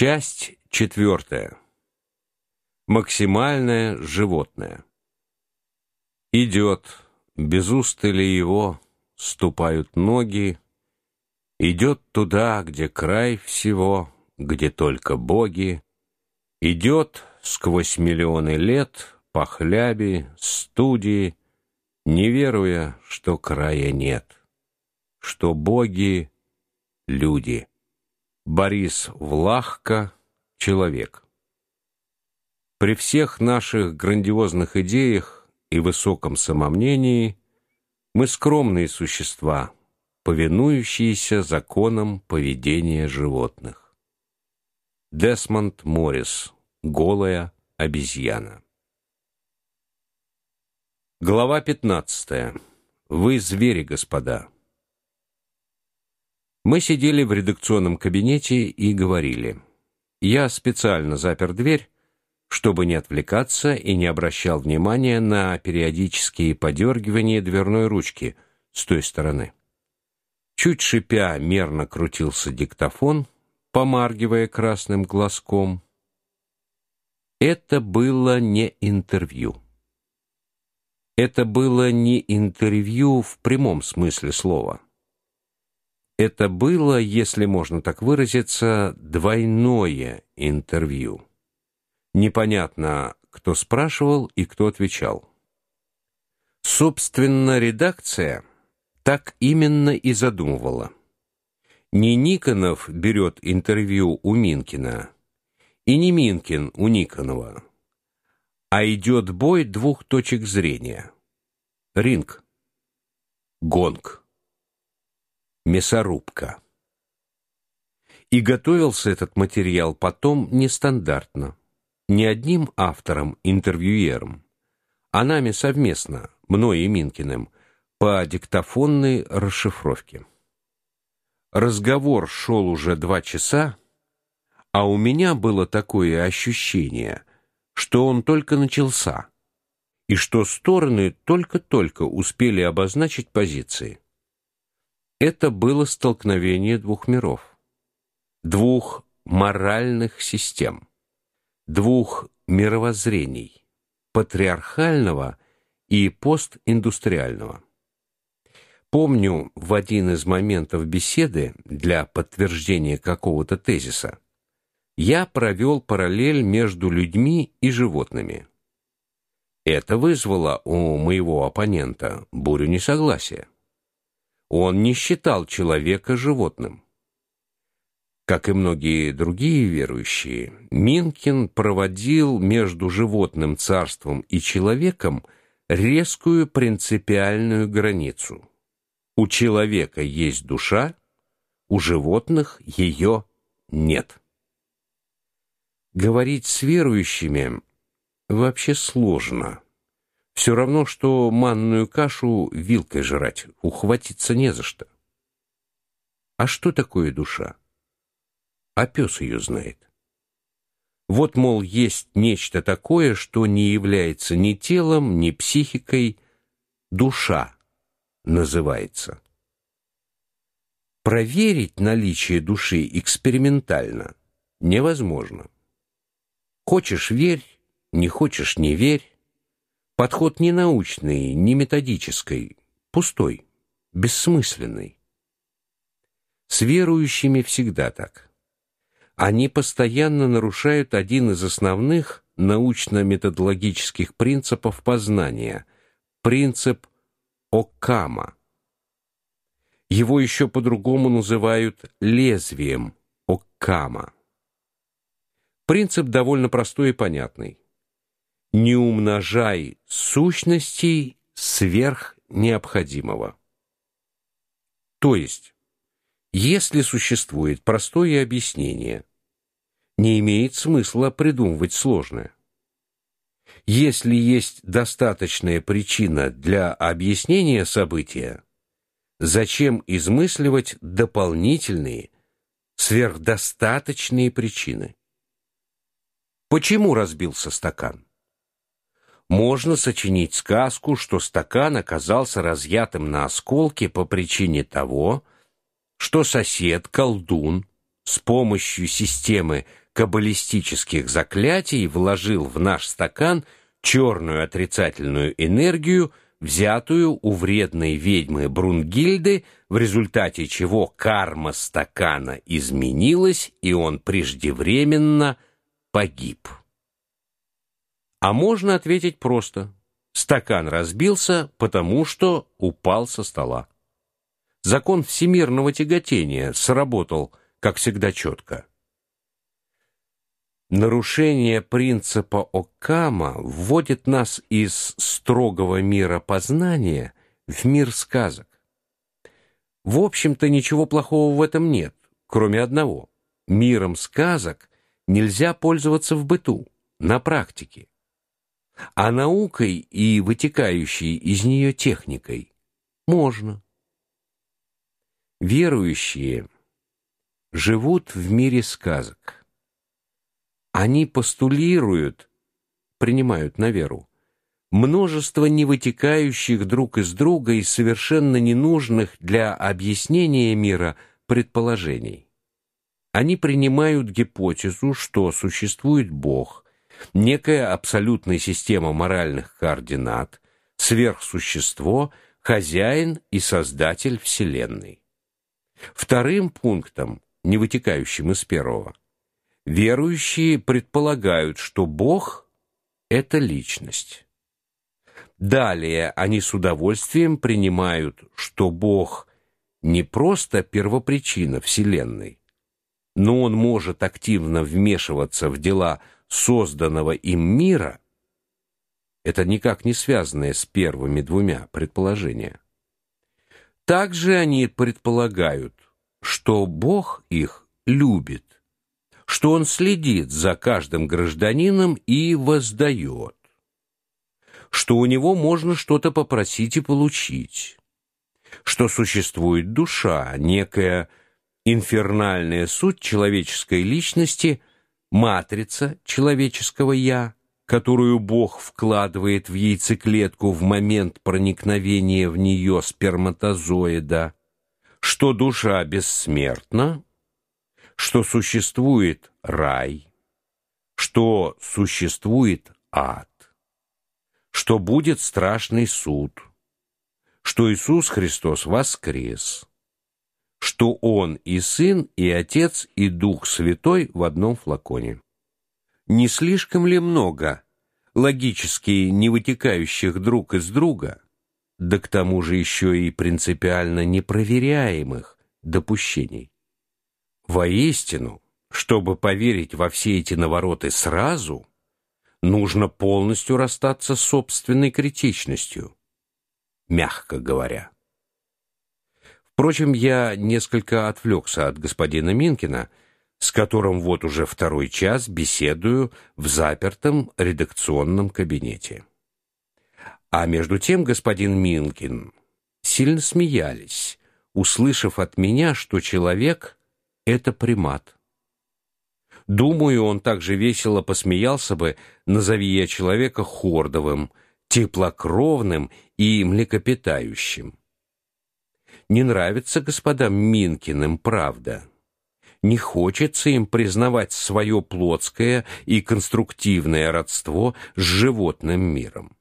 Часть четвертая. Максимальное животное. Идет, без устали его ступают ноги, идет туда, где край всего, где только боги, идет сквозь миллионы лет по хляби, студии, не веруя, что края нет, что боги люди. Борис Влахко человек. При всех наших грандиозных идеях и высоком самомнении мы скромные существа, повинующиеся законам поведения животных. Десмонд Моррис. Голая обезьяна. Глава 15. Вы звери, господа. Мы сидели в редакционном кабинете и говорили. Я специально запер дверь, чтобы не отвлекаться и не обращал внимания на периодические подергивания дверной ручки с той стороны. Чуть шипя, мерно крутился диктофон, помаргивая красным глазком. Это было не интервью. Это было не интервью в прямом смысле слова. Это было, если можно так выразиться, двойное интервью. Непонятно, кто спрашивал и кто отвечал. Собственно, редакция так именно и задумывала. Не Никонов берет интервью у Минкина, и не Минкин у Никонова, а идет бой двух точек зрения. Ринг. Гонг мясорубка. И готовился этот материал потом нестандартно, не одним автором-интервьюером, а нами совместно, мной и Минкиным, по диктофонной расшифровке. Разговор шел уже два часа, а у меня было такое ощущение, что он только начался, и что стороны только-только успели обозначить позиции. Это было столкновение двух миров, двух моральных систем, двух мировоззрений: патриархального и постиндустриального. Помню, в один из моментов беседы для подтверждения какого-то тезиса я провел параллель между людьми и животными. Это вызвало у моего оппонента бурю несогласия. Он не считал человека животным. Как и многие другие верующие, Минкин проводил между животным царством и человеком резкую принципиальную границу. У человека есть душа, у животных ее нет. Говорить с верующими вообще сложно. Все равно, что манную кашу вилкой жрать, ухватиться не за что. А что такое душа? А пес ее знает. Вот, мол, есть нечто такое, что не является ни телом, ни психикой, душа называется. Проверить наличие души экспериментально невозможно. Хочешь верь, не хочешь не верь. Подход не научный, не методический, пустой, бессмысленный. С верующими всегда так. Они постоянно нарушают один из основных научно-методологических принципов познания принцип Оккама. Его еще по-другому называют лезвием Оккама. Принцип довольно простой и понятный не умножай сущностей сверх необходимого. То есть, если существует простое объяснение, не имеет смысла придумывать сложное. Если есть достаточная причина для объяснения события, зачем измысливать дополнительные, сверхдостаточные причины? Почему разбился стакан? Можно сочинить сказку, что стакан оказался разъятым на осколки по причине того, что сосед колдун с помощью системы каббалистических заклятий вложил в наш стакан черную отрицательную энергию, взятую у вредной ведьмы Брунгильды, в результате чего карма стакана изменилась, и он преждевременно погиб. А можно ответить просто: стакан разбился, потому что упал со стола. Закон всемирного тяготения сработал, как всегда четко. Нарушение принципа Оккама вводит нас из строгого мира познания в мир сказок. В общем-то ничего плохого в этом нет, кроме одного: миром сказок нельзя пользоваться в быту, на практике. А наукой и вытекающей из нее техникой можно. Верующие живут в мире сказок. Они постулируют, принимают на веру множество не вытекающих друг из друга и совершенно ненужных для объяснения мира предположений. Они принимают гипотезу, что существует Бог, некая абсолютная система моральных координат, сверхсущество, хозяин и создатель вселенной. Вторым пунктом, не вытекающим из первого, Верующие предполагают, что Бог это личность. Далее они с удовольствием принимают, что Бог не просто первопричина вселенной, но он может активно вмешиваться в дела созданного им мира. Это никак не связанное с первыми двумя предположения. Также они предполагают, что Бог их любит что он следит за каждым гражданином и воздает, что у него можно что-то попросить и получить, что существует душа, некая инфернальная суть человеческой личности, матрица человеческого я, которую Бог вкладывает в яйцеклетку в момент проникновения в нее сперматозоида, что душа бессмертна, что существует рай, что существует ад, что будет страшный суд, что Иисус Христос воскрес, что он и Сын, и Отец, и Дух Святой в одном флаконе. Не слишком ли много логически не вытекающих друг из друга, да к тому же еще и принципиально непроверяемых допущений? Воистину, чтобы поверить во все эти навороты сразу, нужно полностью расстаться с собственной критичностью, мягко говоря. Впрочем, я несколько отвлекся от господина Минкина, с которым вот уже второй час беседую в запертом редакционном кабинете. А между тем господин Минкин сильно смеялись, услышав от меня, что человек это примат. Думаю, он также весело посмеялся бы, назови я человека хордовым, теплокровным и млекопитающим. Не нравится господам Минкиным правда. Не хочется им признавать свое плотское и конструктивное родство с животным миром.